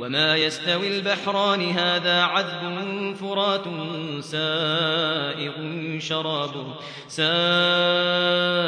وما يستوي البحران هذا عذب فرات سائغ شرابه سائغ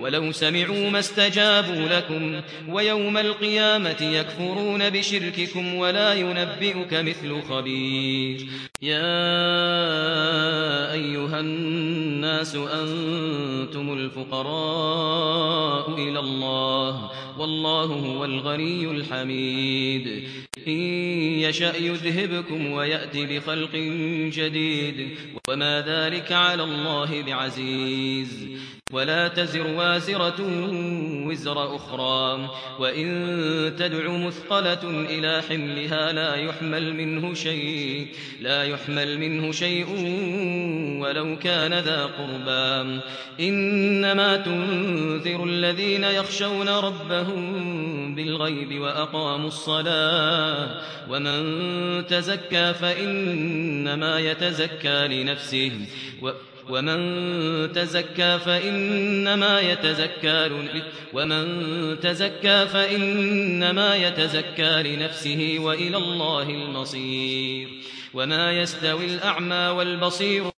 ولو سمعوا ما استجابوا لكم ويوم القيامة يكفرون بشرككم ولا ينبئك مثل خبير. يا أيها الناس أنتم الفقراء إلى الله والله هو الغني الحميد. إن يشأ يذهبكم ويأتي بخلق جديد. وما ذلك على الله بعزيز. ولا تزر وازرة وزر أخرى. وإن تدع مثقلة إلى حملها لا يحمل منه شيء. لا يحمل منه شيء ولو كان ذا قربا إنما تنذر الذين يخشون ربهم بالغيب وأقاموا الصلاة. ومن تزكى فإنما يتزكى لنفسه. ومن تزكى فإنما يتزكى ومن تزكى فإنما يتزكى لنفسه وإلى الله المصير. وما يستوي الأعمى والبصير